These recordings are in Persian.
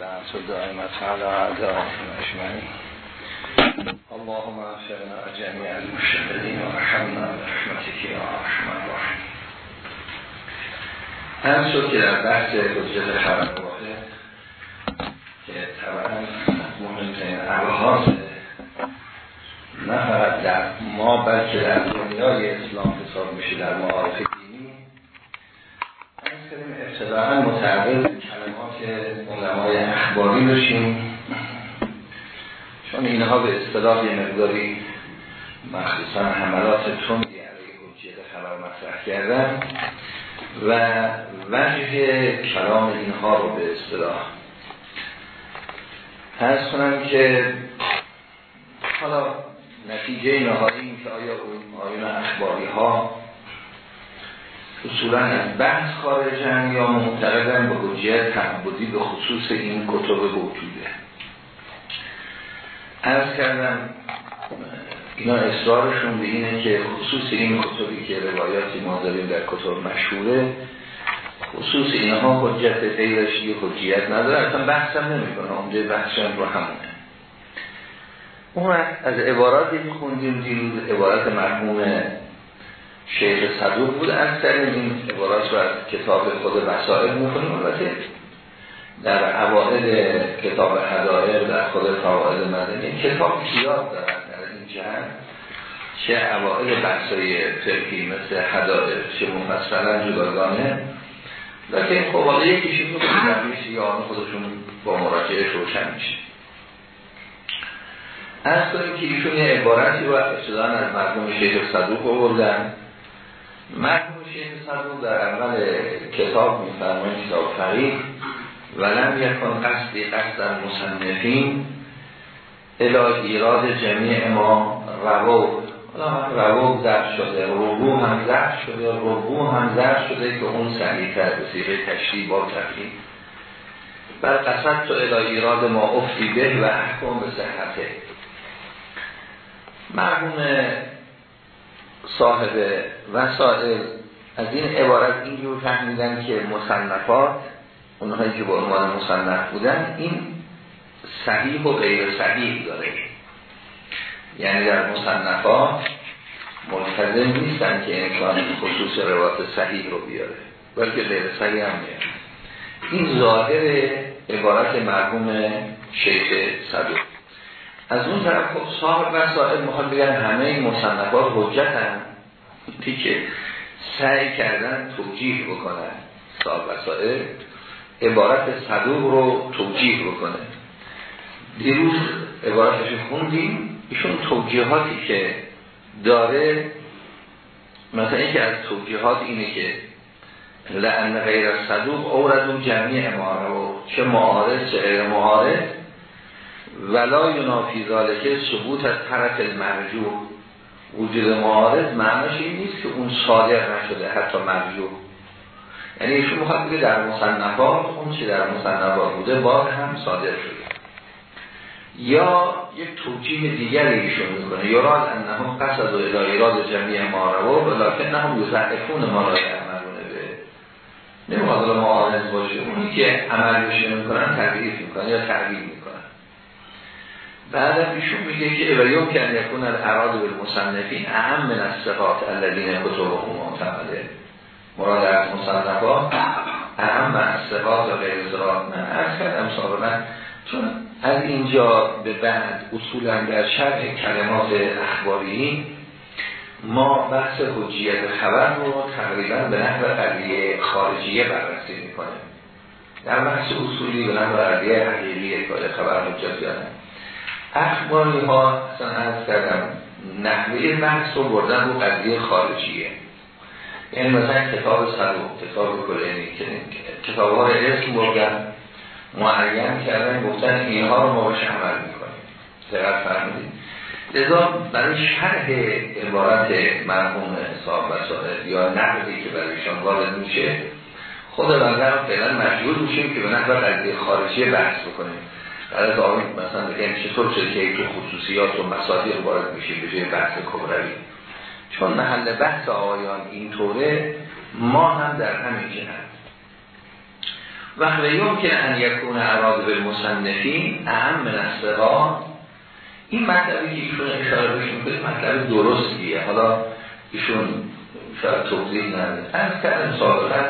لعنت دائمت على اعدائهم اجمعین اللهم اغفرنا جميع المشهدين ورحمنا برحمتك یا ارحم الراحمین هم شد که در بحث حجت خبر واحد که طبعا مهمترین ابحاث نه فقط در ما بلکه در دنیای اسلام حساب میشه در معارف دینی. از کنیم ابتداعا متعرض کلمات علمای اخباری بشیم چون اینها به اصطلاح یه مقداری مخصوصا حملات تندی علیه حجیت خبر مطرح کردن و وجه کلام اینها رو به اصطلاح. هست کنم که حالا نتیجه نهایی این که آیا اون آیون اخباری ها اصولا از بحث خارجن یا معتقدن به حجیت تعبدی به خصوص این کتب موجوده ارز کردم اینا اصرارشون به اینه که خصوص این کتبی که روایاتی ما داریم در کتب مشهوره خصوص اینها حجت غیرش یه حجیت نداره اصلا بحثم نمی کنه اونجا بحثم رو همونه. اون از عباراتی که خوندیم دیروز عبارت مرحوم شیخ صدوق بود از این عبارات رو از کتاب خود وسائل می‌کنیم البته در اوائل کتاب حدائر در خود فوائد مدنی کتاب زیاد دارن در این جهن چه اوائل بحثای فرقی مثل حدائر چه مفصلا جداگانه لیکن خب حالا یکیشون رو میشه یا خودشون با مراجعه روشن میشه. از کنیم که ایشون عبارتی رو ابتدان از مرحوم شیخ صدوق آوردن مرحوم شیخ صدوق در اول کتاب میفرمایند کتاب فقیه ولم یکن قصدی قصد مصنفین الا ایراد جمعی ما رو رو در شده ربو هم زر شده ربو هم زر شده که اون سعی تر به سیغه تشریح با تفریم بر قصد تو الا ایراد ما افتی به و احکم به صحته. مرحوم صاحب وسائل. از این عبارت اینجور فهمیدن که مصنفات اونهایی که با عنوان مصنف بودن این صحیح و غیر صحیح داره. یعنی در مصنفات ملتزم نیستن که انسان خصوص روات صحیح رو بیاره. بلکه غیر صحیح هم میاره این ظاهر عبارت مرحوم شیخ صدوق از اون طرف خب صاحب وسائل می‌خواد بگن همه این مصنفات حجت هم که سعی کردن توجیه بکنن. صاحب وسائل عبارت صدوق رو توجیه بکنه. دیروز عبارتش خوندیم. ایشون توجیهاتی که داره مثلا اینکه از توجیهات اینه که لعن غیر صدوق اوردون جمعی و چه معارض چه غیر معارض. ولا ینافی ذالکه ثبوت از طرف المرجوع. وجود معارض معنیش این نیست که اون صادر نشده حتی مرجوع. یعنی می‌خواد بگه در مصنفات اون چی در مصنفات بوده باز هم صادر شده. یا یک توجیه دیگری ایشون می‌کنه. یراد انهم قصد و الایراد جمعی ما رو ولیکن نهم یزعفون ما را یعملونه به. نمی‌خواد معارض باشه. اونی که عمل بشه می‌کنن تغییر می‌کنن یا تغییر می‌کنن. بعدم ایشون میگه که و یوم کن یکون الاراد بالمصنفین اهم من الصفات الذین کتبهم معتمده. مراد از مصنفات اهم از صفات و غیر زرات من از کردم سابقا چون از اینجا به بعد اصولا در شرح کلمات اخباری ما بحث حجیت خبر رو تقریبا به نحو قضیه خارجیه بررسی می‌کنیم. در بحث اصولی به نحو قضیه حقیقی که خبر حجت یادن اخباری ها اصلا از کردم نحوه بحث رو بردن رو قضیه خارجیه. یعنی مثلا کتاب صدوق کتاب کلینی کتاب ها رو اسم بردن معین کردن گفتن اینها رو ما باش عمل می‌کنیم. دقیق فرمودید. لذا برای شرح عبارت مرحوم حساب و سائل یا نقضی که برایشان وارد میشه خود بنده فعلا مجبور میشیم که به نحو قضیه خارجی بحث بکنیم. در از مثلا بگیم چطور شده که تو خصوصیات و مصادیق وارد میشه به جای بحث کبروی چون محل بحث آقایان اینطوره ما هم در همین جهت. و که ان یکون اراد به مصنفین اهم من این مطلبی که ایشون اشاره بهش می‌کنه مطلب درستیه. حالا ایشون شاید توضیح نده از کردم سابقا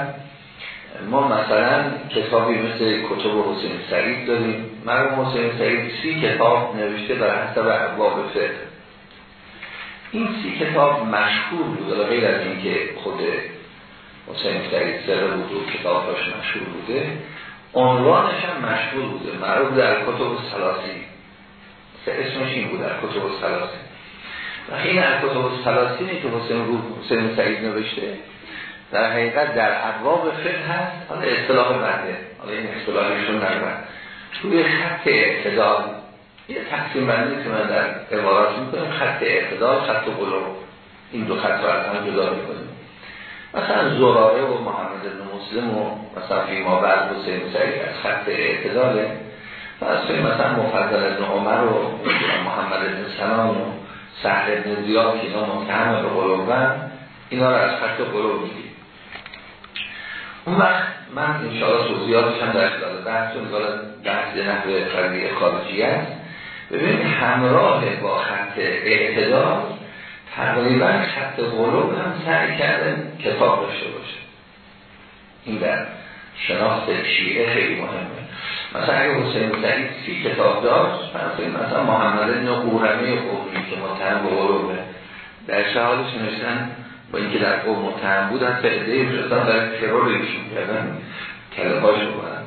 ما مثلا کتابی مثل کتب حسین سعید داریم. مرحوم حسین سعید سی کتاب نوشته بر حسب ابواب فقه. این سی کتاب مشهور بود غیر از اینکه خود حسین سعید سره بود کتابش مشهور بوده عنوانش هم مشهور بوده. معروف در کتب سلاسی. اسمش این بود در کتب سلاسی. و این در کتب سلاسی که حسین, حسین سعید نوشته. در حقیقت در ابواب فقه هست. حالا اصطلاح برده حالا این اصطلاحشون در توی خط اعتدال یه تقسیم بندی که من در عبارات می‌کنم خط اعتدال خط قلوب. این دو خط رو از هم جدا می‌کنیم. مثلا زراره و محمد بن مسلم و مثلا فی ما بعد حسین سعید از خط اعتداله از مثلا مفضل ابن عمر و محمد بن سلام و سهل ابن زیاد که اینا متهم به قلوبن اینا رو از خط قلوب میگیم. اون وقت من انشاءالله توضیحاتش هم در خلال بحث چون بحث نحوه فردی خارجی است. ببینید همراه با خط اعتدال تقریبا خط غلوب هم سعی کرده کتاب داشته باشه این در شناخت شیعه خیلی مهمه. مثلا اگه حسین سعید سی کتاب داشت مثلا محمد ابن قورمه قومی که متهم به غلوبه در شهادش نوشتن؟ با اینکه در قوم متهم بود حتی عده فرستان در ترور ایشون کردن کله هاش بودن.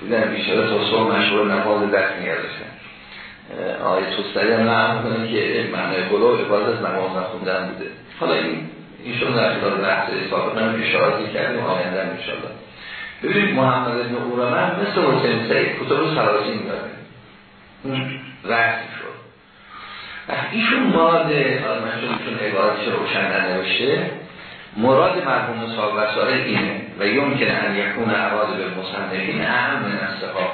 بودن بیشتر تا صبح مشهور نماز دست نگردشتن آیه توستری هم نعم کنه که معنی قلوب عبادت از نماز نخوندن بوده. حالا این شد در خلال بحث سابق هم اشاراتی کردیم آینده هم انشاءالله. ببینید محمد ابن قورمه مثل حسین سعید کتب سراسین داره رحم شد. ایشون مراد ایشون عبارتش روشن ننوشته مراد مرحوم صاحب وسائل اینه و یمکن ان یکون عواد به مصنفین اهم من استقاب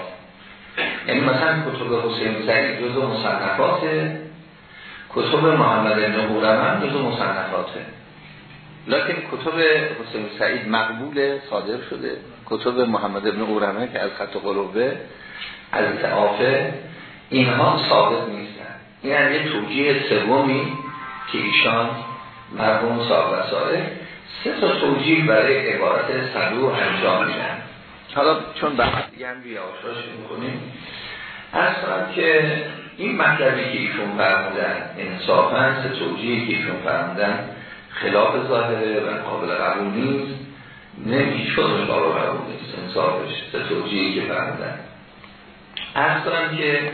یعنی مثلا کتب حسین سعید جزو مصنفاته کتب محمد ابن قورمه جزو مصنفاته. لکن کتب حسین سعید مقبول صادر شده. کتب محمد ابن قورمه که از خط قلوبه از تعافه اینها ثابت نیستن. این هم یه توجیه سومی که ایشان مرحوم صاحب وسائل سه تا توجیه برای عبارت صدور انجام میدن. حالا چون بحث دیگه هم بیاشاش می‌کنیم از که این مطلبی که ایشون فرمودن انصافا سه توجیهی که ایشون فرمودن خلاف ظاهره و قابل قبول نیست نمیشون قابل قبول نیست انصافش سه توجیهی که فرمودن. از که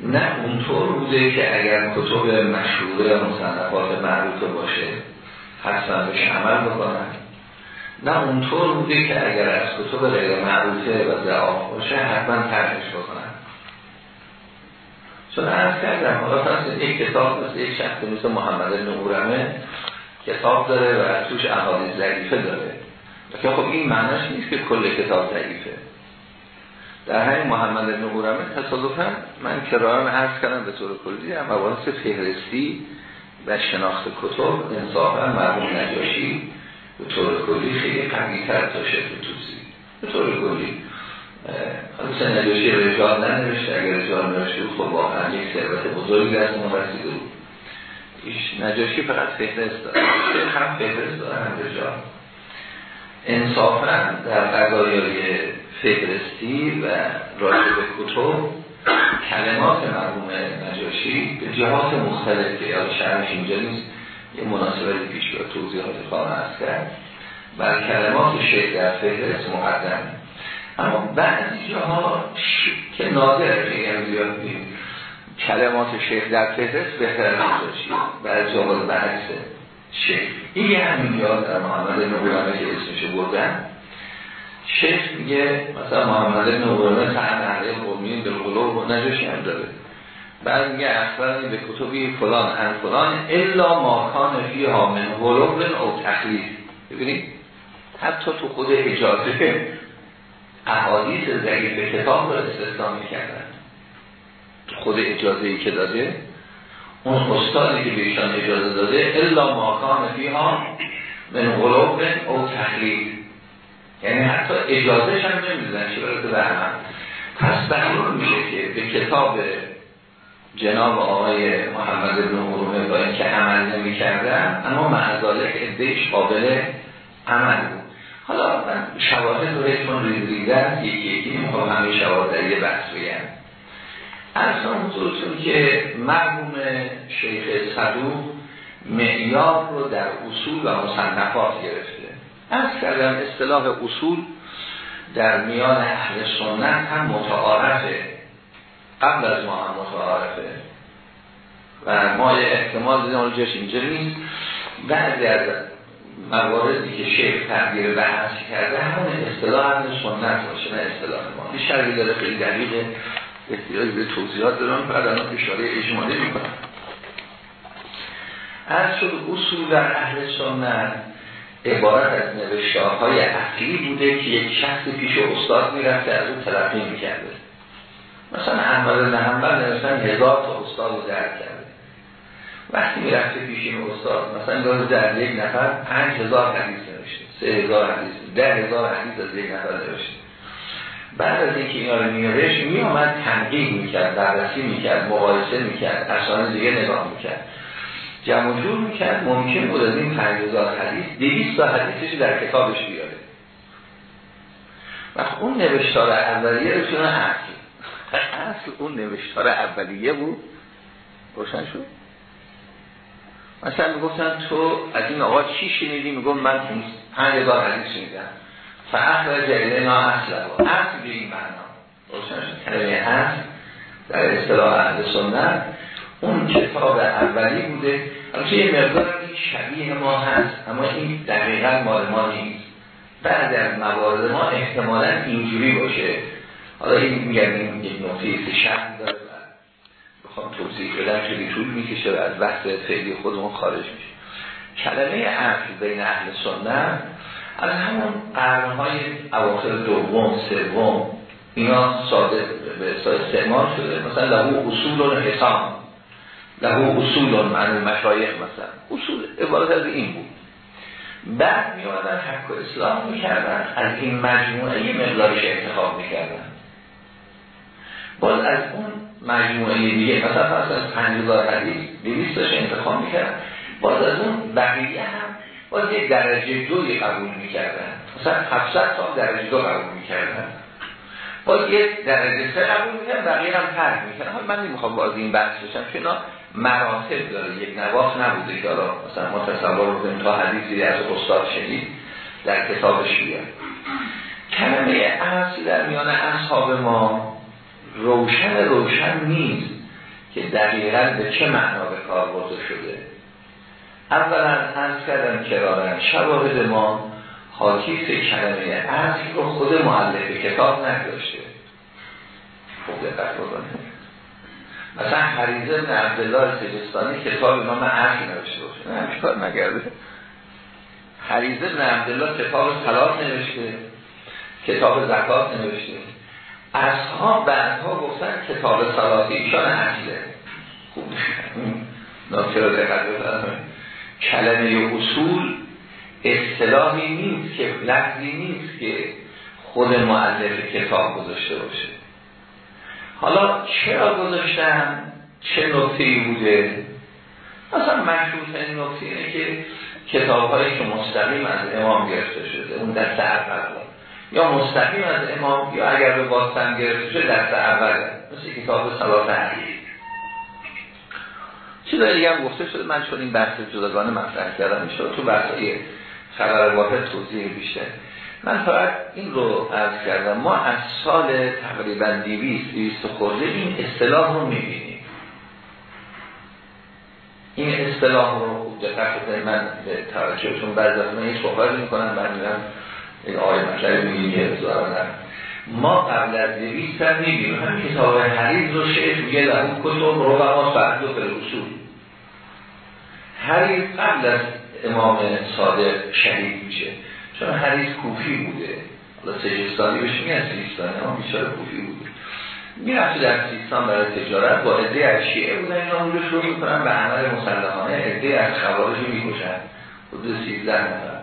نه اونطور بوده که اگر کتب مشهوره و مصنفات معروفه باشه حتما بهش عمل بکنن. نه اونطور بوده که اگر از کتب غیر معروفه و ضعاف باشه حتما ترکش بکنن. چون از کردم حالا یک کتاب مثل یک شخص مثل محمد نورمه کتاب داره و توش احادیث ضعیفه داره. که خب این معنیش نیست که کل کتاب ضعیفه. در همین محمد بن قرمه تصادفا من کرارم عرض کردم به طور کلی هم مباحث فهرستی و شناخت کتب انصافا مرموم نجاشی به طور کلی خیلی قوی تر تا شکل به طور کلی حالا نجاشی رجال ننوشته اگر رجال نوشته خب واقعا یک ثروت بزرگی دست ما رسیده بود. نجاشی فقط فهرست داره. هم فهرست داره هم رجال. انصافا در قضایای فهرستی و راجع کتب کلمات مرحوم نجاشی به جهات مختلف که از شرمش اینجا نیست. یه مناسبت پیش به توضیحات خواهم هست کرد. بر کلمات شیخ در فهرست مقدم. اما بعضی جاها که که یعنی زیاد کلمات شیخ در فهرست بهتر نجاشی. بعضی جاها برعکس شیخ. این یه همین یاد در محمد نبولانه که اسمشو بردن. شیخ میگه مثلا محمد ابن قرمه تحت اهل قومی به قلوب و نجاشی هم داره. بعد میگه اصلا به کتبی فلان ان فلان الا ماکان فی من قلوب او تخلیف ببینید حتی تو خود اجازه احادیث ضعیف کتاب رو استثنا می‌کردن. خود اجازه ای که داده اون استادی که بهشان اجازه داده الا ماکان فی ها من قلوب او تخلیف یعنی حتی اجازهش هم نمی‌دونن چه به عمل پس برور میشه که به کتاب جناب آقای محمد بن قرومه با اینکه عمل نمی کردن اما معذالک ادهش قابل عمل بود. حالا من شواهد رو چون ریزیدن یکی یکی می‌خوام همه شواهد یه بحث بگم. اصلا حضورتون که مرموم شیخ صدوق معیار رو در اصول و مصنفات گرفته. از کردن اصطلاح اصول در میان اهل سنت هم متعارفه. قبل از ما هم متعارفه. و ما احتمال دیدیم اونجاش اینجا نیست. بعضی از مواردی که شیخ تغییر بحث کرده همون اصطلاح اهل سنت باشه نه اصطلاح ما. این شرقی داره خیلی دقیقه. احتیاج به توضیحات دارم بعد الان اشاره اجمالی می‌کنم. از شد اصول در اهل سنت. عبارت از نوشتارهای های اصلی بوده که یک شخص پیش استاد می‌رفته از اون تلقی می‌کرده. مثلا احمد نحنبل نوشتن هزار تا استاد رو درد کرده. وقتی می‌رفته پیش این استاد مثلا داره در یک نفر پنج هزار حدیث نوشته سه هزار حدیث ده هزار حدیث از یک نفر نوشته. بعد از اینکه اینا رو میارش میامد تنقیق می‌کرد بررسی می‌کرد مقایسه می‌کرد افسانه دیگه نگاه می‌کرد. جمع جور می‌کرد ممکن بود از این هزار حدیث دویست تا حدیثش در کتابش بیاره. و اون نوشتار اولیه رو چون اصل اصل اون نوشتار اولیه بود. روشن شد؟ مثلا می‌گفتن تو از این آقا چی شنیدی؟ میگم من پنج هزار حدیث شنیدم. فاخر جلیله نا اصل اصل به این معنا. روشن شد. کلمه اصل در اصطلاح اهل سنت. اون کتاب اولی بوده. البته یه مقدار شبیه ما هست اما این دقیقا مال ما نیست. بعد از موارد ما احتمالا اینجوری باشه. حالا این میگم این یک نقطه شهر داره. بخوام توضیح بدم خیلی طول می‌کشه و از بحث فعلی خودمون خارج میشه. کلمه اصل بین اهل سنت از همون قرنهای اواخر دوم سوم اینا ساده به استعمال شده. مثلا لهو اصول و حسام لهو اصول معنی مشایخ مثلا. اصول عبارت از این بود. بعد می آمدن حق و اسلام می‌کردن از این مجموعه یه مقدارش انتخاب می‌کردن باز از اون مجموعه دیگه مثلا پس از پنجزار حدیث دویستش انتخاب می‌کردن باز از اون بقیه هم باز یک درجه دوی قبول می‌کردن مثلا 700 تا درجه دو قبول می‌کردن باز یک درجه سه قبول می‌کردن بقیه هم ترک می‌کردن من نمی‌خوام باز این بحث بشم اینا مراتب داره. یک نواخ نبوده که حالا مثلا ما تصور بکنیم تا حدیثی از استاد شدید در کتابش بیاد کلمه اصل در میان اصحاب ما روشن روشن نیست که دقیقا به چه معنا به کار برده شده. اولا از کردم کرارن شواهد ما حاکیف کلمه اصل رو خود معلف کتاب نداشته خوب دقت بکنید. مثلا حریزه بن عبدالله سجستانی کتاب نام اصل نوشته باشه. نه کار نگرده حریزه بن عبدالله کتاب طلاق نوشته کتاب زکات نوشته. اصحاب بعدها گفتن کتاب صلاتی ایشان اصله خوب. نکته رو کلمه اصول اصطلاحی نیست که لفظی نیست که خود معلف کتاب گذاشته باشه. حالا چرا گذاشتن؟ چه نکته بوده؟ مثلا مشهور این نکته اینه که کتاب هایی که مستقیم از امام گرفته شده اون دست اول. یا مستقیم از امام یا اگر به باستن گرفته شده دست اول مثل کتاب صلات حدیث چیزایی دیگه هم گفته شده من چون این بحث جداگانه مطرح کردم میشه تو بحثای خبر واحد توضیح بیشتر. من فقط این رو عرض کردم. ما از سال تقریبا دیویست دیویست خورده این اصطلاح رو می‌بینیم. این اصطلاح رو خوب دقت من به توجهتون بعضی از من هیچ بخار می‌کنم من میرم این آقای مطلب میگه ما قبل از دیویست هم می‌بینیم. هم کتاب حریز رو شعر میگه در اون کتب رو ما فرد و اصول حریز قبل از امام صادق شهید میشه. چون حدیث کوفی بوده. حالا سجستانی بهش میگن سیستانی اما بیچاره کوفی بوده. می‌رفت در سیستان برای تجارت با عده از شیعه بودن اینا اونجا شروع می‌کنن به عمل مسلحانه. عده از خوارج رو می‌کشن. حدود سیزده نفر.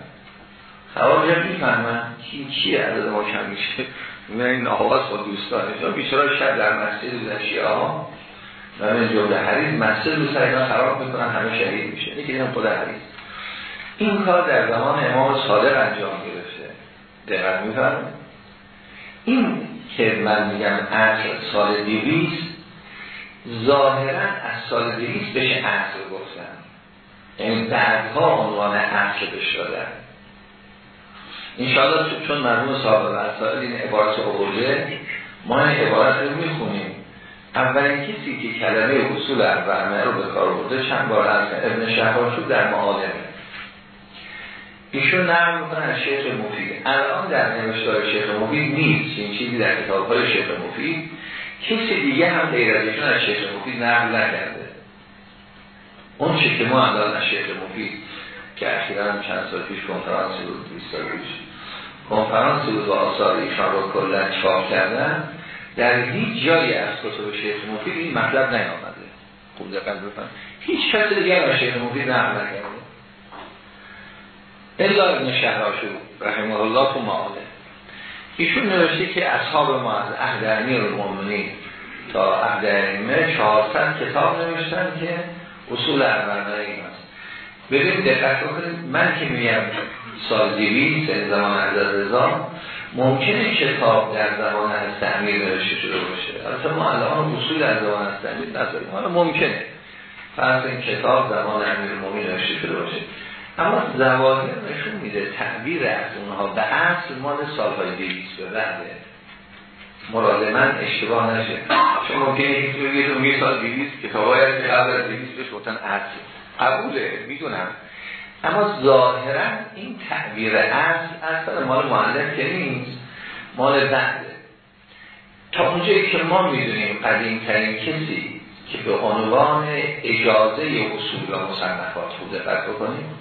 خوارج هم می‌فهمن کی چی عدد ما کم میشه. من این آواز خود دوستانه چون بیچارا شب در مسجد بودن شیعه ها. و من جمله حریز مسجد رو سر اینا خراب می‌کنن همه شهید میشه یکی دیدم خود حریز این کار در زمان امام صادق انجام گرفته. دقیق میفرم این که من میگم اصل سال دیویست ظاهرا از سال دیویست بشه اصل گفتن. یعنی بعدها عنوان اصل بشه دادن. انشاءالله چون مرموم صاحب الاسائل این عبارت آورده ما این عبارت رو می‌خونیم. اولین کسی که کلمه اصول اربعه رو به کار برده چند بار از ابن شهراشو در معالمه. ایشون نرم می‌کنه از شیخ مفید. الان در نوشتار شیخ مفید نیست. این چیزی در کتاب های شیخ مفید کسی دیگه هم غیر از ایشون از شیخ مفید نقل نکرده. اون چی که ما الان از شیخ مفید که اخیرا چند سال پیش کنفرانس بود 20 سال پیش. کنفرانس بود و آثار ایشان رو کلا چاپ کردن. در هیچ جایی از کتب شیخ مفید این مطلب نیامده. خوب دقت بفرمایید. هیچ کس دیگه از شیخ مفید نقل نکرده. الا ابن شهراشو رحمه الله تو معاله ایشون نوشته که اصحاب ما از عهد امیر المؤمنین تا عهد ائمه 400 کتاب نوشتن که اصول اربعه این است. ببین دقت بکنید من که میگم سال سن زمان از رضا ممکنه کتاب در زمان از تعمیر نوشته شده باشه. البته ما الان اصول در زمان از تعمیر نداریم حالا ممکنه. فرض این کتاب زمان امیر مومین نوشته شده باشه. اما زواهر نشون میده تعبیر از اونها به اصل مال سالهای دیویس به بعده. مراد من اشتباه نشه. چون ممکنه یکی تو بگید اون سال دیویس کتاب های از قبل از دیویس بهش اصل. قبوله می‌دونم. اما ظاهرا این تعبیر اصل اصلا مال معلم که نیست مال بعده تا اونجایی که ما می‌دونیم قدیم ترین کسی که به عنوان اجازه اصول و مصنفات بوده بکنیم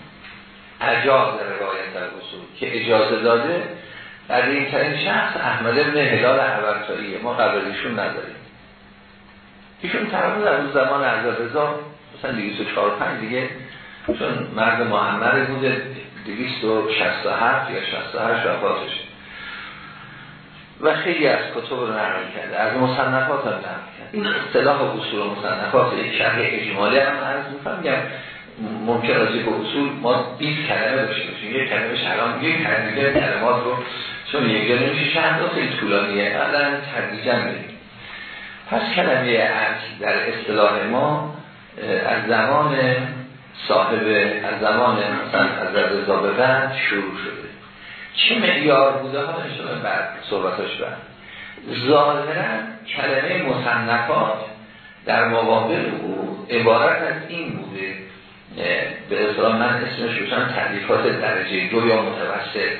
اجاز روایت در اصول که اجازه داده قدیم ترین شخص احمد ابن هلال عبرتاییه ما قبل ایشون نداریم. ایشون تقریبا در اون زمان از رضا مثلا 204 5 دیگه چون مرد محمد بوده 267 یا 68 وفاتش. و خیلی از کتب رو نقل کرده از مصنفات هم نقل کرده. این اصطلاح اصول مصنفات یک شرح اجمالی هم عرض می‌کنم ممکن از به اصول ما 20 کلمه داشته باشیم. یک کلمه شرام یک کلمه کلمات رو چون یک جا نمیشه چند خیلی طولانیه الان تدریجا بریم پس کلمه اصل در اصطلاح ما از زمان صاحب از زمان مثلا از رضا به بعد شروع شده. چه معیار بوده؟ ها نشده بعد صحبتاش بعد ظاهرا کلمه مصنفات در مقابل او عبارت از این بوده به اصطلاح من اسمش روشن تعلیفات درجه دو یا متوسط.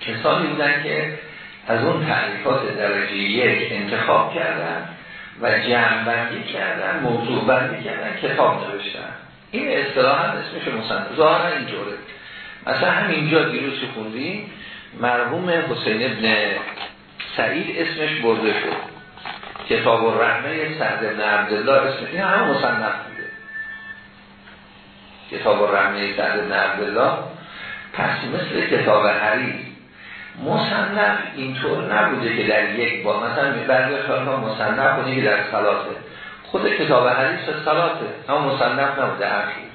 کسانی بودن که از اون تعلیفات درجه یک انتخاب کردن و جمع بندی کردن موضوع بندی کردن کتاب نوشتن. این اصطلاح هم اسمش مصنف ظاهرا اینجوره. مثلا همینجا دیروز که مرحوم حسین ابن سعید اسمش برده شد. کتاب الرحمه سعد ابن عبدالله اسمش. این هم مصنف کتاب الرحمه سعد ابن عبدالله. پس مثل کتاب حریز مصنف اینطور نبوده که در یک با مثلا بعضی خیال مصنف کنی که در سلاته خود کتاب حدیث سلاته اما مصنف نبوده اصلی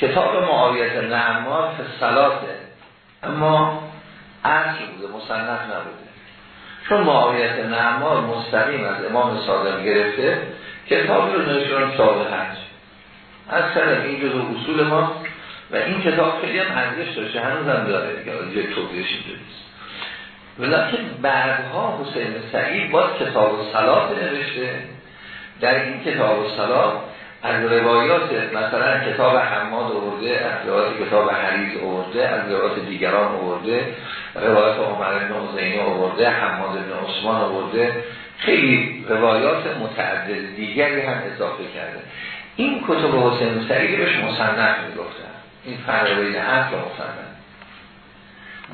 کتاب معاویت نعمار سلاته اما اصل بوده مصنف نبوده. چون معاویت نعمار مستقیم از امام صادق گرفته کتاب رو نشون کتاب حج. از سر این جزو اصول ما و این کتاب خیلی هم ارزش داشته هنوز هم داره یه توضیحش نیست. ولیکن بعدها حسین سعید با کتاب صلات نوشته. در این کتاب صلات از روایات مثلا کتاب حماد آورده از روایات کتاب حریز آورده از روایات دیگران آورده روایات عمر بن حسینی آورده حماد بن عثمان آورده خیلی روایات متعدد دیگری هم اضافه کرده. این کتب حسین سعیدی بهش مصنف می‌گفتن این فرق بین و مصنف.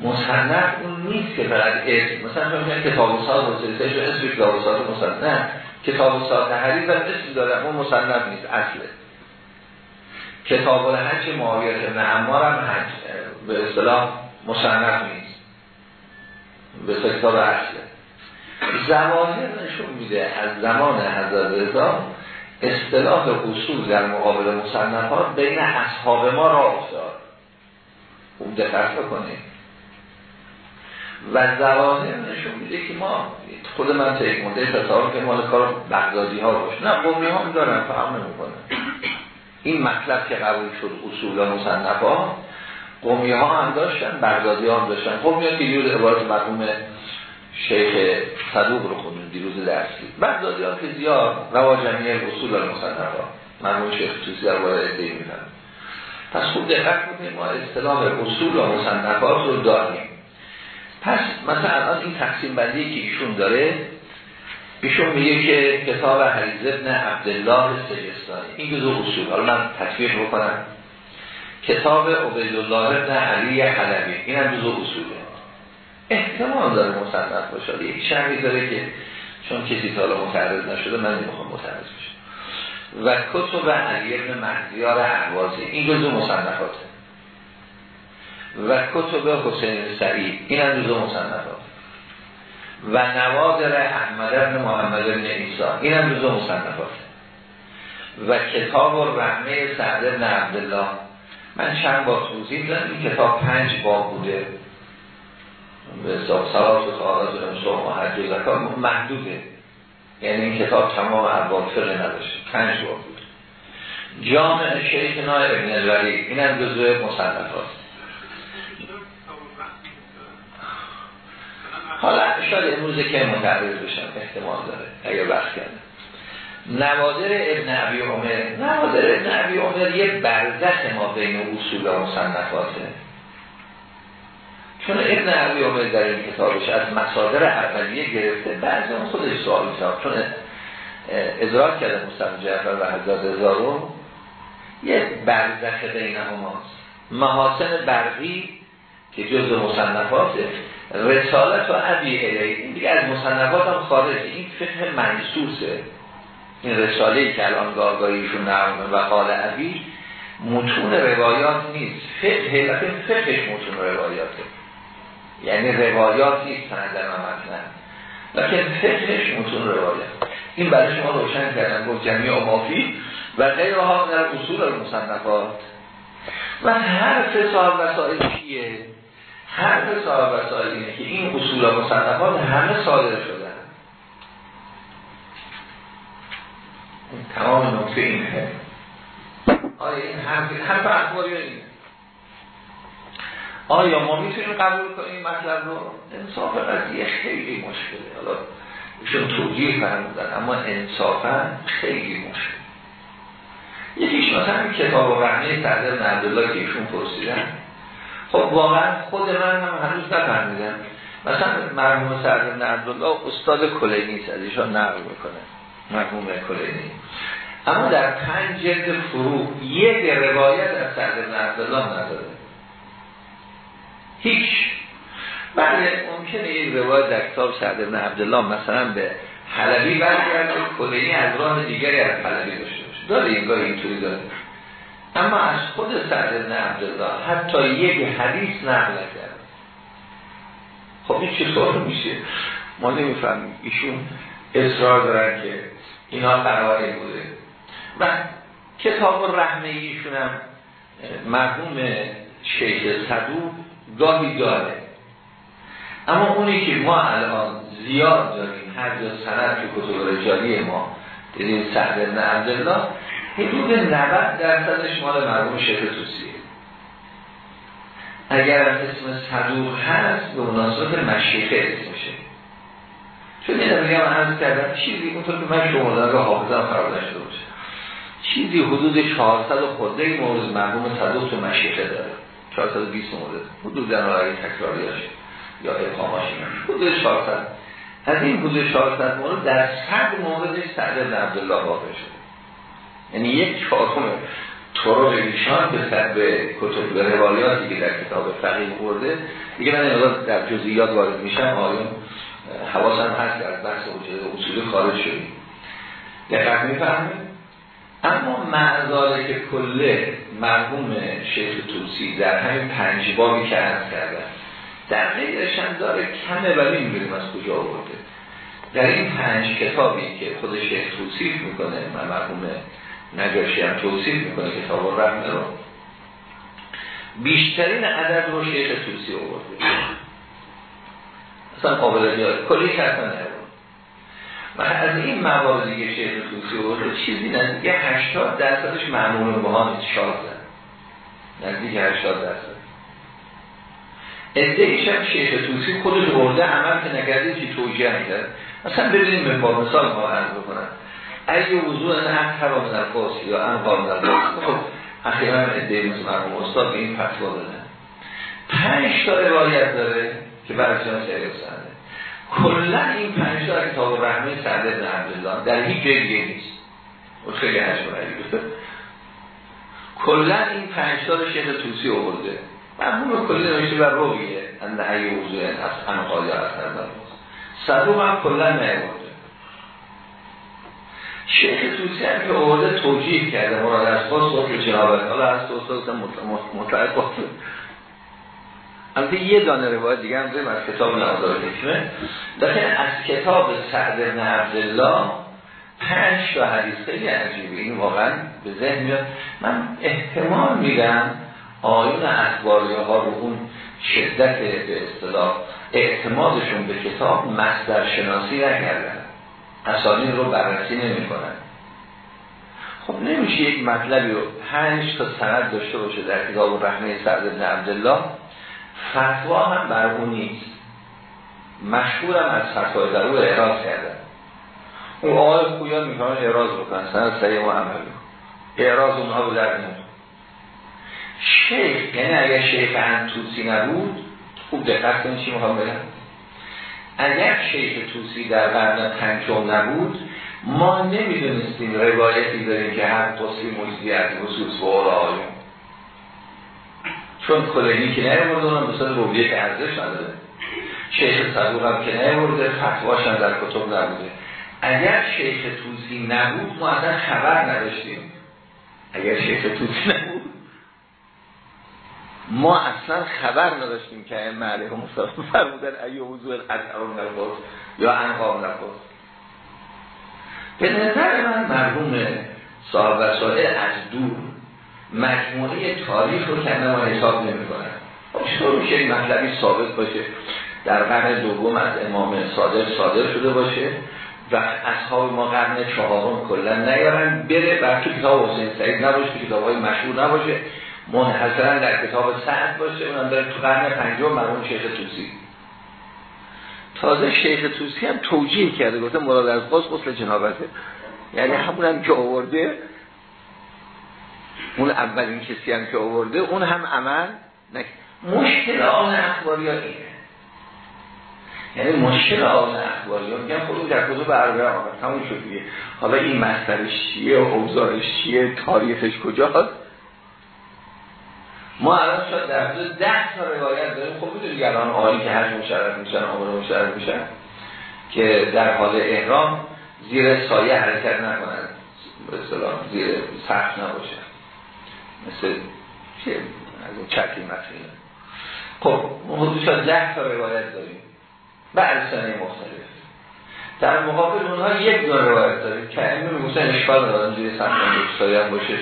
مصنف اون نیست که فقط اسم مثلا شما کتاب و ساز حسین سعید اسمش کتاب و ساز مصنف. کتاب و ساز حریف هم اسم داره اون مصنف نیست اصله. کتاب الحج معاویت ابن عمار هم حج به اصطلاح مصنف نیست. به کتاب اصله. زواهر نشون میده از زمان حضرت رضا اصطلاح اصول در مقابل مصنفات بین اصحاب ما را افتاد. خوب دقت بکنید. و زواهر نشون میده که ما خود من تا یک مدت تصور که مال کار بغدادی ها باشه. نه قومی ها هم دارن فهم نمی‌کنن. این مطلب که قبول شد اصول و مصنف ها قومی ها هم داشتن بغدادی ها هم داشتن. قومی ها که دیروز عبارت مرحوم شیخ صدوق رو خوندن دیروز درسی بغدادی ها که زیاد روا جمعی اصول و مصنف ها مرحوم شیخ توسی در باره ادهی میفهم پس خوب دقت کنیم ما اصطلاح اصول و مصنفات رو داریم. پس مثلا الان این تقسیم بندی که ایشون داره ایشون میگه که کتاب حریز ابن عبدالله سجستانی. این جزو اصول. حالا من تطبیق بکنم. کتاب عبیدالله ابن علی حلبی. این هم جزو اصوله. احتمال داره مصنف باشه. یک شرحی داره که چون کسی تا حالا نشده من نمی‌خوام متعرض بشه و کتب علی ابن مهدیار احوازی این جزو مصنفاته. و کتب حسین سعید این هم جزو مصنفات و نوادر احمد ابن محمد ابن ایسا این هم جزو مصنفات و کتاب و رحمه سعد ابن عبدالله. من چند با توضیح دادم این کتاب پنج باب بوده. به حساب سلات و خواهرات و و حج و زکات محدوده. یعنی این کتاب تمام ابواب فقه نداشته. پنج باب بود. جامع شیخ نای ابن الولی این هم جزو مصنفات. حالا شاید امروز که متعرض بشم احتمال داره اگر بخش کرده نوادر ابن عبی عمر نوادر ابن عبی عمر یه برزخ ما بین اصول و مصنفاته. چون ابن عبی عمر در این کتابش از مصادر اولیه گرفته بعضی هم خودش سوال میساب چون ادراک کرده مصطفی جعفر و حضرت ازارو یه برزخ بین هماست. محاسن برقی که جز مصنفاته رسالت و عبی الی این دیگه از مصنفات هم خارج این فقه منصوصه. این رساله که الان گاهگاهیشون نرمه و قال عبی متون روایات نیست. فقه لیکن فقهش متون روایاته. یعنی روایات نیست سندن و متنن لیکن فقهش متون روایات این برای شما روشن کردن گفت جمعی و مافی و غیرها در اصول المصنفات. و هر صاحب وسائل هر صاحب وسائل اینه که این اصول و مصنفات همه صادر شدن. تمام نکته اینه. آیا این حرف حرف اخباری اینه آیا ما می‌تونیم قبول کنیم مطلب رو؟ انصاف قضیه خیلی مشکله. حالا ایشون توجیه فرمودن اما انصافا خیلی مشکل. یکیش مثلا کتاب و رحمه سعدر عبدالله که ایشون پرسیدن. خب واقعا خود من هم هنوز نفهمیدم. مثلا مرحوم سعد عبدالله استاد کلینی از ایشان نقل می‌کنه. مرحوم کلینی اما در پنج جلد فرو یک روایت از سعد عبدالله نداره. هیچ. بله ممکنه یک روایت در کتاب سعد بن عبدالله مثلا به حلبی برگرده کلینی از راه دیگری از حلبی داشته باشه. داره این گاه اینطوری داره. اما از خود سعد بن عبدالله حتی یک حدیث نقل کرد خب این چطور میشه؟ ما نمی‌فهمیم. ایشون اصرار دارن که اینا قراری بوده. و کتاب رحمه ایشون هم مرحوم شیخ صدوق گاهی داره اما اونی که ما الان زیاد داریم هر جا سند که کتب رجالی ما دیدیم سعد بن عبدالله حدود 90 درصدش مال مرحوم شیخ توسیه اگر اسم صدوق هست به مناسبت مشیخه اسمشه چون این بگم عرض کردم چیزی اونطور که من شما دارم حافظم فرار نشده باشه. چیزی حدود 400 خورده مورد مرحوم صدوق تو مشیخه داره. 420 مورد. حدود در آقای تکراریاش یا اقاماش حدود 400 از این حدود 400 مورد در 100 موردش سعد عبدالله واقع شده. یعنی یک چهارم طرق ایشان به به کتب به روایاتی که در کتاب فقیه برده دیگه من این در جزئیات وارد میشم. آیون حواسم هست در بحث وجود اصولی خارج شدیم. دقت می‌فهمیم اما معذاره که کله مرحوم شیخ توسی در همین پنج بابی که عرض کردن در غیرش هم داره کمه ولی می‌بینیم از کجا آورده. در این پنج کتابی که خود شیخ توصیف می‌کنه و مرحوم نجاشی هم توصیف می‌کنه کتاب رحمه رو بیشترین عدد رو شیخ توسی آورده. اصلا قابل نیاد کلی کردن و از این مواردی که شیخ توسی آورده چیزی نزدیک 80 درصدش معمول به نیست شازن نزدیک 80 درصد. ادهیش هم شیخ توسی خودش برده عمل که نکرده چی توجیه می‌کرد. مثلا ببینیم به مثال ما عرض بکنم. اگه وضوع نه هم ترام در یا انقام در خب اخیرا ادهی مثل مرموم استاد به این فتوا دادن. پنج تا روایت داره که برای جان سعید سنده. کلا این پنج تا کتاب رحمه سعد ابن عبدالله در هیچ جای نیست. و خیلی حجم کلا این پنج تا شیخ توسی آورده. مرحوم کلی نوشته بر رویه انده ای وضوع از انقال یا از نظر صدوق هم کلا نیورده شیخ توسی هم که آورده توجیه کرده. مراد از خواست صوت جنابت حالا از استاد مطلق البته یه دانه روایت دیگه هم داریم از کتاب نوازار حکمه از کتاب سعد بن عبدالله پنج تا حدیث خیلی عجیبه. این واقعا به ذهن میاد. من احتمال میدم آیون اخباری ها رو اون شدت به اصطلاح اعتمادشون به کتاب مصدر شناسی نکردن. اسانین رو بررسی نمی کنن. خب نمیشه یک مطلبی رو پنج تا سند داشته باشه در کتاب رحمه سعد بن عبدالله فتوا هم بر اون نیست. مشهورم از فتوای در او اعراض کردن اون آقای خویا می‌کنن اعراض بکنن سند سعی و عمل اعراض اونها رو در شیخ یعنی اگر شیخ توسی نبود خوب دقت کنید چی می‌خوام بگم. اگر شیخ توسی در قرن پنجم نبود ما نمی‌دونستیم روایتی داریم که هر قصی مجزی از خصوص به آیون چون کلینی که نیورده اونم مثلا رویه که ارزش نداره. شیخ صدوق هم که نیورده فتواش هم در کتب نبوده. اگر شیخ توسی نبود ما اصلا خبر نداشتیم. اگر شیخ توسی نبود ما اصلا خبر نداشتیم که این معلیه مصطفی فرمودن ایو حضور القطعان نفس یا انقام نفس به نظر من مرحوم صاحب وسائل از دور مجموعه تاریخ رو کنه ما حساب نمی کنن چطور میشه این مطلبی ثابت باشه؟ در قرن دوم از امام صادق صادر شده باشه و اصحاب ما قرن چهارم کلا نیارن. بره بر تو کتاب حسین سعید نباشه کتاب های مشهور نباشه. منحصرا در کتاب سعد باشه. اونم داره تو قرن پنجم مرحوم شیخ توسی تازه شیخ توسی هم توجیه کرده گفته مراد از قصد قصد جنابته. یعنی همون هم که آورده اون اولین کسی هم که آورده اون هم عمل نکرد. مشکل آن اخباری ها اینه. یعنی مشکل آن اخباری ها. میگم خود در کتب عربه آمد همون شد دیگه. حالا این مسترش چیه اوزارش چیه؟ تاریخش کجاست؟ ما الان شاید در حدود ده تا روایت داریم. خب می‌دونی الان که هر مشرف میشن آمار مشرف میشن که در حال احرام زیر سایه حرکت نکنن. به زیر سخت نباشه. مثل چه از مطمئن خب حدود ده تا روایت داریم. بعد سنه مختلف. در مقابل اونها یک دونه روایت داریم که امیر موسی اشکال دارن زیر سخت سایه باشه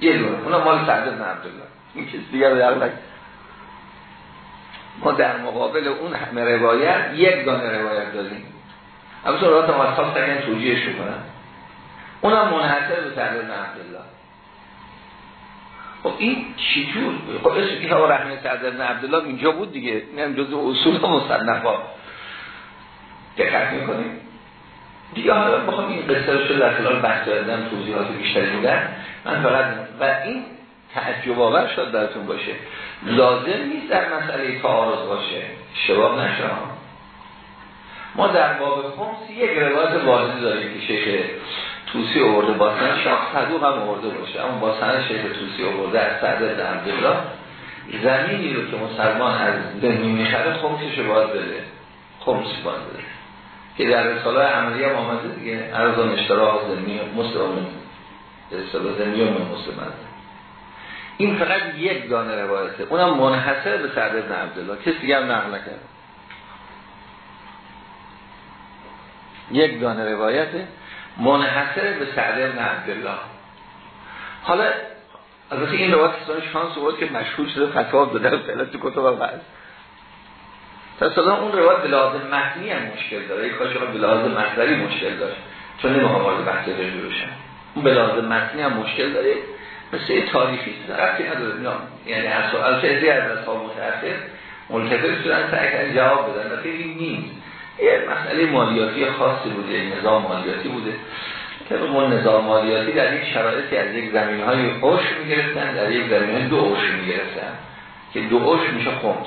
یه دونه. اونها مال سعد بن عبدالله. این کسی دیگر رو ما در مقابل اون همه روایت یک دانه روایت داریم. اما سرات مصحف تکن توجیهش کنن اونم منحصر به سعد بن عبدالله. خب این چجور خب اسم کتاب رحمه سعد بن عبدالله اینجا بود دیگه. این جزء اصول مصنفا. دقت می‌کنیم دیگه حالا بخوام این قصه رو در خلال بحث دادم توضیحات بیشتری بودن. من فقط و این تعجب آور شد براتون باشه. لازم نیست در مسئله تعارض باشه. شباب نشه. ما در باب خمس یک روایت واضح داریم که شیخ توسی آورده با سند شاق صدوق هم آورده باشه. اما با سند شیخ توسی آورده از سعدت عبدالله زمینی رو که مسلمان از ذهنی می‌خره خمسش رو باید بده. خمس باید بده. که در رساله عملی هم آمده دیگه. ارزان اشتراح ذهنی مسلمان. اصطلاح زمیون مسلمان. این فقط یک دانه روایته. اونم منحصر به سعد ابن عبدالله. کسی دیگه هم نقل نکرد. یک دانه روایته. منحصر به سعد ابن عبدالله. حالا البته این روایت کسان شانس بود که مشهور شده فتوا داده فعلا تو کتب بعض تا اون روایت به لحاظ متنی هم مشکل داره. یک کاش به لحاظ مصدری مشکل داره چون نمی‌خوام وارد بحث رجوع بشن اون به لحاظ متنی هم مشکل داره. مثل تاریخی رفتی نداره. یعنی از سوال ازی از اصحاب متأثر ملتفت شدن سعی جواب بدن. و این نیست. یه مسئله مالیاتی خاصی بوده نظام مالیاتی بوده. که ما نظام مالیاتی در یک شرایطی از یک زمین های اوش می‌گرفتن در یک زمین دو اوش می‌گرفتن که دو اوش میشه خمس.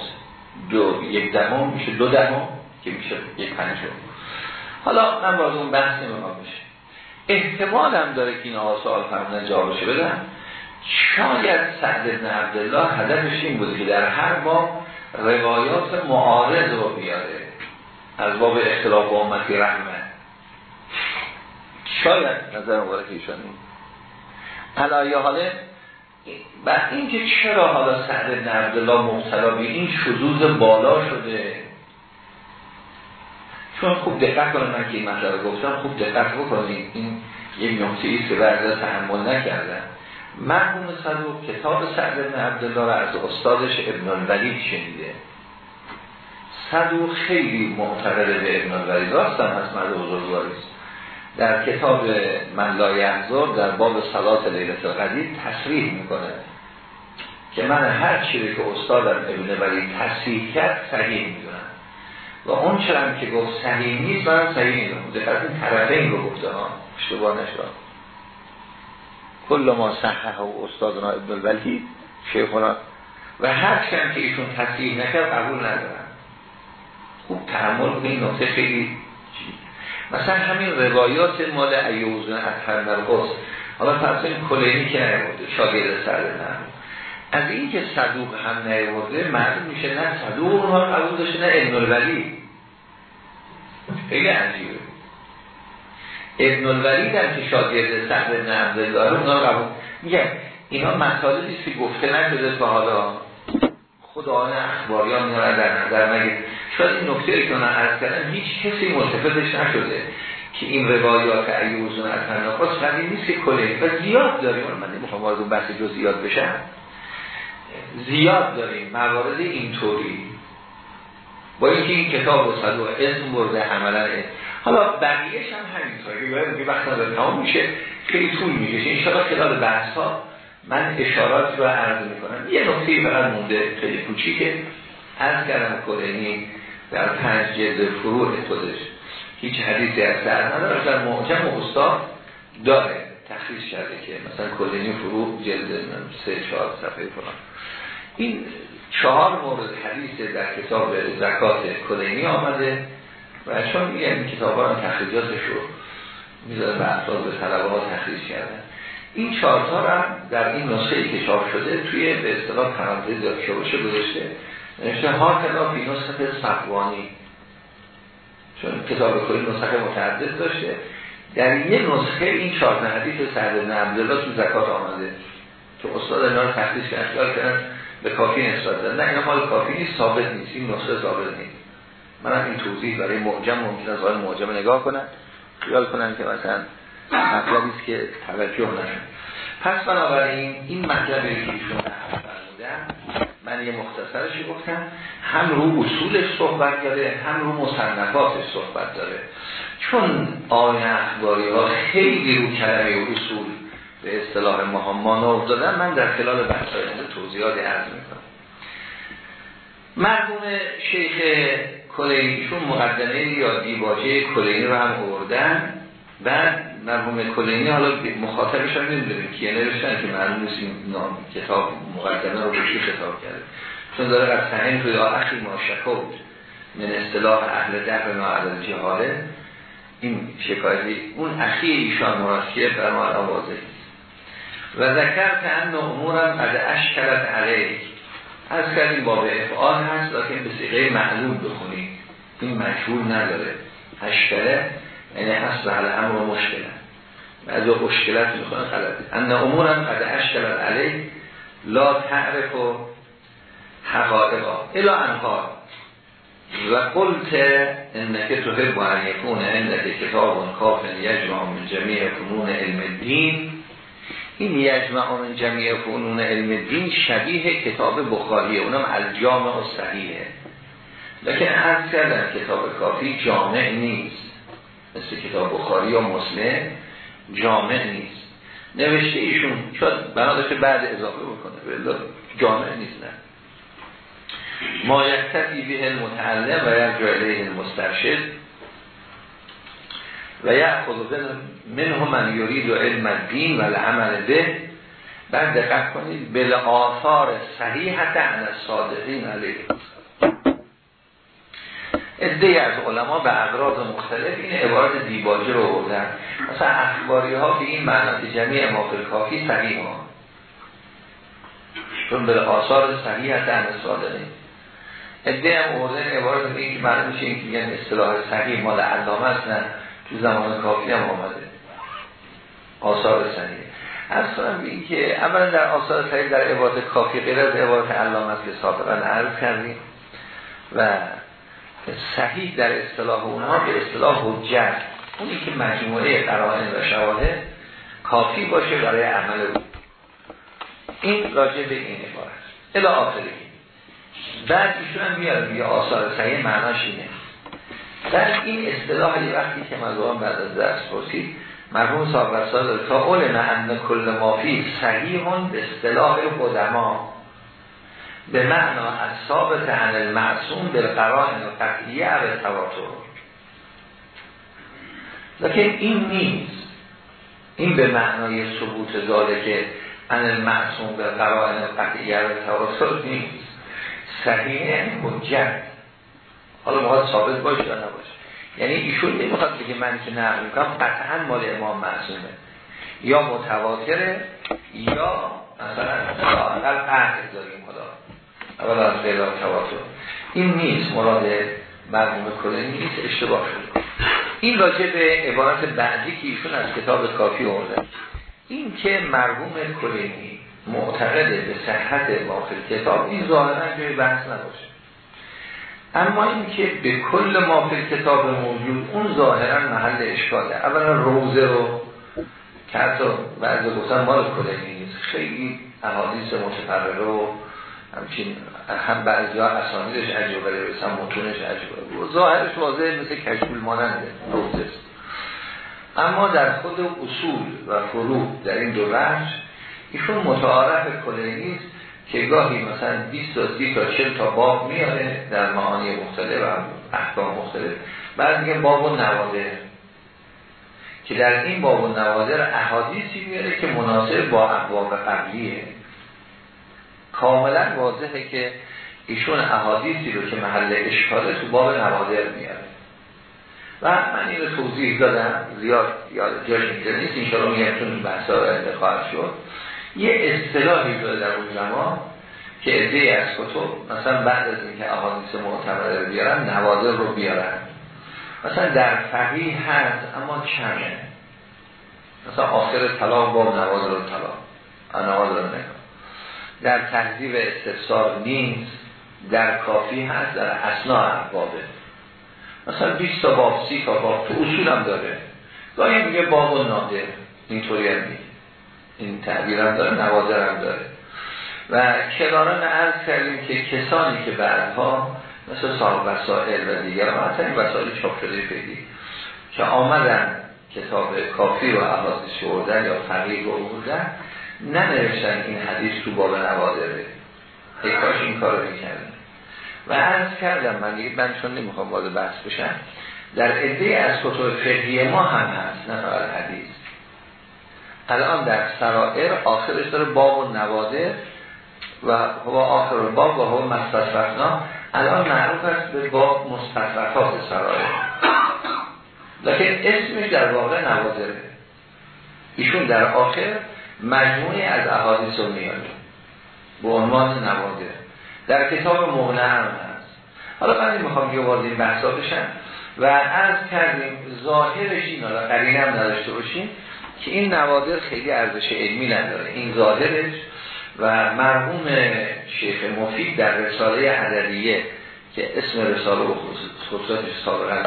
دو یک دهم میشه دو دهم که میشه یک پنجم. حالا من باز اون بحث نمی‌خوام بشه احتمال هم داره که این آقا سوال فرمودن جوابش بدن شاید سعد بن عبدالله هدفش این بود که در هر باب روایات معارض رو بیاره. از باب اختلاف و امتی رحمه. شاید نظر مبارک ایشان علایه حاله و اینکه چرا حالا سعد بن عبدالله به این شذوذ بالا شده؟ چون خوب دقت کنم من که این مطلب گفتم خوب دقت بکنید. این یک نقطه ایست که برده تحمل نکردن. مرحوم صدوق کتاب سعد بن عبدالله از استادش ابن الولید شنیده. صدوق خیلی معتقد به ابن الولید راستم هست مرد بزرگواریست در کتاب من لا در باب صلات لیلت القدیر تصریح می‌کنه که من هر چیزی که استادم ابن ولی تصریح کرد صحیح می‌دونم. و اون چرم که گفت صحیح نیست من صحیح می‌دونم دقیقا این طرفین رو گفته ها. اشتباه نشد. کل ما صحه و استادنا ابن الولی شیخونا و هر چرم که ایشون تصریح نکرد قبول ندارم خوب تحمل به این نقطه خیلی مثلا همین روایات مال ایوزن اطهر مرقص حالا فرض کلینی که نیورده شاگرد سر نه از این که صدوق هم نیورده معلوم میشه نه صدوق اونها قبول داشته نه ابن الولی خیلی عجیبه. ابن الولی در که شاگرد سعد بن عبدالله اونا قبول میگه اینا مطالبی که گفته نشده تا حالا. خدا نه اخباریان اینا در نظر نگید شاید این نکته که من عرض کردم هیچ کسی ملتفتش نشده که این روایات ایوزون از تناقض قدیم نیست که کلی. و زیاد داریم. من نمی‌خوام وارد اون بحث جزئیات بشم. زیاد داریم. موارد اینطوری. با اینکه این کتاب و صدوق اسم برده عملا. حالا بقیهش هم همینطوری که وقت نداره. تمام میشه. خیلی طول می‌کشه. این شاید خلال بحث ها من اشارات رو عرض می‌کنم. یه نکته فقط مونده خیلی کوچیکه. از کردم کلینی در پنج جلد فروع خودش. هیچ حدیثی از سر نداره. در محکم و استاد داره تخریص کرده که مثلا کلینی فروع جلد سه چهار صفحه فلان. این چهار مورد حدیث در کتاب زکات کلینی آمده و چون این کتاب ها تخریجاتش رو می‌ذاره به افراد به طلبه ها تخریص کردن این چهارتا هم در این نسخه که چاپ شده توی به اصطلاح پرانتز داشته باشه گذاشته. نوشته ها کلا فی نسخه صفوانی. چون کتاب کلی نسخه متعدد داشته. در یه نسخه این چهار حدیث سعد بن عبدالله تو زکات آمده. که استاد اینا رو تحقیق کردن کردن به کافی نسبت دادن. نه این حال کافی نیست ثابت نیست. این نسخه ثابت نیست. من این توضیح برای معجم ممکن است معجم نگاه کنن خیال کنن که مثلا مطلبی است که توجه نشد. پس بنابراین این مطلبی که ایشون فرمودن من یه مختصرشی گفتم هم رو اصولش صحبت داره هم رو مصنفاتش صحبت داره. چون آیه اخباری ها خیلی رو کلمه اصول به اصطلاح ما مانور دادن من در خلال بحث توضیحات عرض می‌کنم. مرحوم شیخ کلینیشون مقدمه یا دیباجه کلینی رو هم آوردن بعد مرحوم کلینی حالا مخاطبش هم نمی‌دونیم کیه نوشتن که معلوم نیست نام کتاب مقدمه رو به کی خطاب کرده. چون داره از سهین توی اخی ما شکود من اصطلاح اهل در ما عدد جهاله این شکایتی اون اخی ایشان مراسیه بر ما واضح و ذکر ان امورم قد اشکلت علیه از کردیم باب افعال هست لیکن به سیغه معلوم بخونید این مشهور نداره. اشکله. یعنی هست به حل امر مشکله از مشکلات می‌خوان غلطی. ان امورا قد اشکل علی لا تعرف و حقائقا الا انها. و قلت انکه تحب ان یکون عندك کتاب کاف یجمع من جمیع فنون علم الدین. این یجمع من جمیع فنون علم الدین شبیه کتاب بخاریه. اونم الجامع و صحیحه لیکن عرض کردن کتاب کافی جامع نیست. مثل کتاب بخاری یا مسلم جامع نیست. نوشته ایشون شاید بنادش بعد اضافه بکنه جامع نیست نه. ما یکتفی به المتعلم و یرجع الیه المسترشد و یأخذ منه من یرید علم الدین و العمل به. بعد دقت کنید بل آثار صحیحت عن الصادقین علیه. ادهی از علما به اغراض مختلف این عبارت دیباجه رو بردن مثلا اخباری ها که این معنات جمعی مافل کافی صحیح ها. چون به آثار صحیح هست اهل صادقین ادهی هم بردن عبارت به این که معلوم میشه این که میگن اصطلاح صحیح مال علامه است نه. تو زمان کافی هم آمده. آثار صحیح. از به این که اولا در آثار صحیح در عبارت کافی غیر از عبارت علامه است که سابقا عرض کردیم. و صحیح در اصطلاح اونها به اصطلاح حجت. اونی که مجموعه قرائن و شواهد کافی باشه برای عمل او. این راجع به این عبارت. الی آخری بعد ایشون هم میاد یه آثار صحیح معناش اینه. در این اصطلاح وقتی که مردم بعد از درس پرسید مرحوم صاحب رسال تا اول ان کل مافی صحیحون به اصطلاح قدما. به معنا از ثابت عن المعصوم به قرائن و قطعیه او تواتر لیکن این نیست. این به معنای ثبوت داده که عن المعصوم به قرائن و قطعیه و تواتر نیست. صحیح حجت. حالا باید ثابت باشه یا نباشه. یعنی ایشون نمی‌خواد بگه من که نقل می‌کنم قطعا مال امام معصومه. یا متواتره یا مثلا اقل قهر داریم خدا اولا از بیلا تواتر. این نیست مراد مرموم کلینی نیست اشتباه شد این راجع به عبارت بعدی که ایشون از کتاب کافی آورده. این که مرحوم کلینی معتقده به صحت واقع کتاب این ظاهرا جای بحث نباشه. اما این که به کل مافل کتاب موجود اون ظاهرا محل اشکاله. اولا روزه رو که حتی بعضی گفتن مال کلینی نیست. خیلی احادیث متفرره و همچین هم بعضی ها اسانیدش عجیبه مثلا متونش عجیبه ظاهرش واضح مثل کشبول ماننده. روزه اما در خود اصول و فروع در این دو بخش ایشون متعارف کلینی است که گاهی مثلا 20 تا 30 تا 40 تا باب میاره در معانی مختلف و احکام مختلف. بعد میگه باب و نوادر. که در این باب و نوادر احادیثی میاره که مناسب با ابواب قبلیه. کاملا واضحه که ایشون احادیثی رو که محل اشکاله تو باب نوادر میاره. و من این رو توضیح دادم زیاد یاد جاش اینجا نیست این شما میگم چون بحثا خواهد شد. یه اصطلاحی داره در اون زمان که عده از کتب مثلا بعد از اینکه احادیث معتبر رو بیارن نوادر رو بیارن. مثلا در فقیه هست اما کمه مثلا آخر طلاق با نوادر رو طلاق نوادر رو نکن. در تحضیب استفسار نیست در کافی هست در اسنا بابه مثلا 20 تا باب 30 تا باب تو اصول هم داره. گاهی میگه باب و نادر اینطوری هم میگه. این تعبیر هم داره نوادر هم داره. و کناران عرض کردیم که کسانی که بعدها مثل صاحب وسائل و دیگر مثلا این وسائل چاپ شده پیدی که آمدن کتاب کافی رو احادیث شوردن یا فقیه رو بودن ننوشتن این حدیث تو باب نوادره. ای کاش این کار رو می‌کردن. و عرض کردم من دیگه من چون نمی‌خوام وارد بحث بشم در عده از کتب فقهی ما هم هست نه فقط حدیث. الان در سرائر آخرش داره باب و نوادر و هوا آخر باب و هوا مستصفرنا الان معروف است به باب مستصفرات سرائر. لیکن اسمش در واقع نوادره. ایشون در آخر مجموعی از احادیث رو میاره به عنوان نوادر. در کتاب مغنه هم هست. حالا من می‌خوام یه وارد این بحثا بشن و از کردیم ظاهرش این حالا قرینه هم نداشته باشیم که این نوادر خیلی ارزش علمی نداره. این ظاهرش و مرحوم شیخ مفید در رساله عددیه که اسم رساله و خصوصاتش سابقا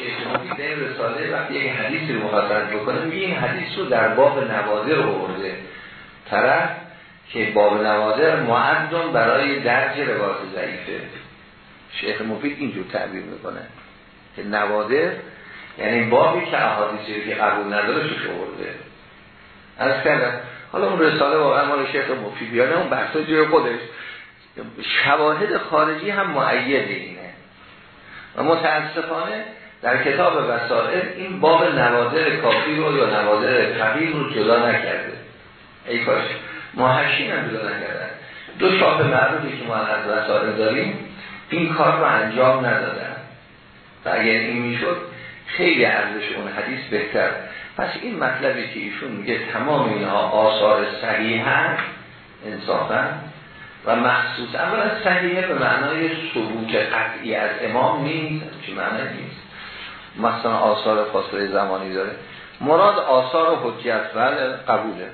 شیخ مفید رساله وقتی یک حدیث رو مخاطرت بکنه این حدیث رو در باب نوادر رو برده طرف که باب نوادر معدن برای درج روایت ضعیفه. شیخ مفید اینجور تعبیر می‌کنه. که نوادر یعنی بابی که احادیثی که قبول نداره شو برده از کردم حالا اون رساله واقعا مال شیخ مفیدیانه اون بحثا جای خودش. شواهد خارجی هم معید اینه. و متاسفانه در کتاب وسائل این باب نوادر کافی رو یا نوادر فقیر رو جدا نکرده. ای کاش محشین هم جدا نکردن. دو شاپ معروفی که ما از وسائل داریم این کار رو انجام ندادن. و اگر این می‌شد خیلی ارزش اون حدیث بهتر. پس این مطلبی که ایشون میگه تمام اینها آثار صحیحن انصافا و مخصوص اولا صحیحه به معنای ثبوت قطعی از امام نیست چه معنی نیست؟ مثلا آثار فاصله زمانی داره مراد آثار و حجت بله قبوله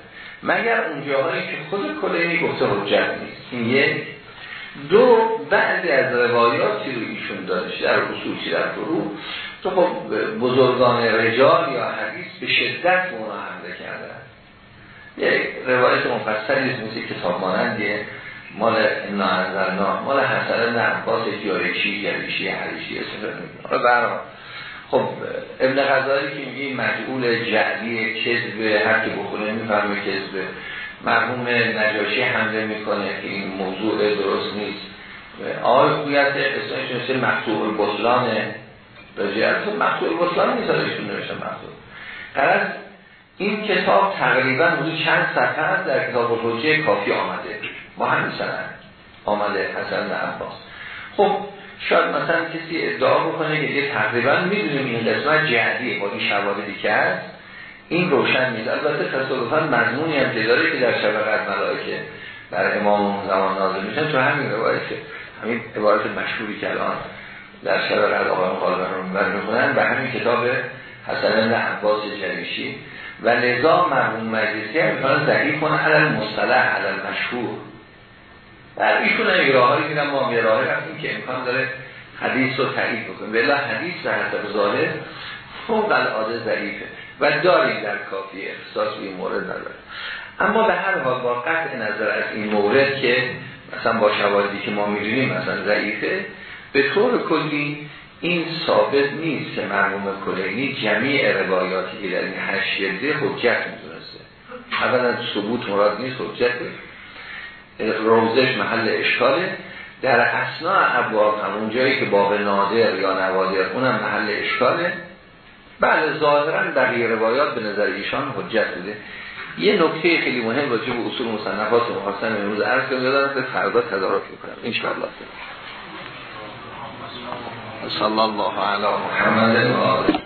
مگر اون جاهایی که خود کلینی گفته حجت نیست این دو بعضی از روایاتی رو ایشون داشته در اصول در فرو تو خب بزرگان رجال یا حدیث به شدت به حمله کردن یک روایت مفصلی مثل کتاب مانندیه مال انا مال حسن نه عباس جارشی گریشی حریشی استفاده برام خب ابن غزالی که میگه مجعول جعلی کذب هر که بخونه می‌فهمه کذب. مرحوم نجاشی حمله می‌کنه که این موضوع درست نیست. آقای خویت اسمش مثل مقتوع البسلانه. راجعه از مقتوع البسلان نیست ازشون نوشته مقتوع قرد این کتاب تقریبا حدود چند صفحه هست در کتاب الحجه کافی آمده. با همین سند. آمده حسن عباس. خب شاید مثلا کسی ادعا بکنه که یه تقریبا می‌دونیم این قسمت جهدیه با این شواهدی که هست. این روشن نیست. البته تصادفا مضمونی هم داره که در شب قد ملائکه بر امام زمان نازل میشن تو همین روایته. همین عبارت مشهوری که الان در شب قد آقای مقالبن رو می‌خونن و همین کتاب حسن عباس جریشی. و نظام مرمون مجلسی هم می‌تونن ضعیف کنه علل مصطلح علل مشهور. در ایشون هم راه هایی ما یه راه رفتیم که امکان داره حدیث رو تایید بکنیم. بلا حدیث به حسب ظاهر فوق العاده ضعیفه و داریم در کافی اختصاص به این مورد نداره. اما به هر حال با قطع نظر از این مورد که مثلا با شواهدی که ما می‌دونیم مثلا ضعیفه به طور کلی این ثابت نیست که مرحوم کلینی جمیع روایاتی که در این هشت حجت می‌دونسته. اولا ثبوت مراد نیست حجت. روزش محل اشکاله. در اسنا ابواب همون جایی که باب نادر یا نوادر اونم محل اشکاله. بله ظاهرا بقیه روایات به نظر ایشان حجت بوده. یه نکته خیلی مهم راجع به اصول مصنفات محسن امروز عرض کنم یادم که فردا تدارک می‌کنم. ان شاء الله صلی الله علی محمد و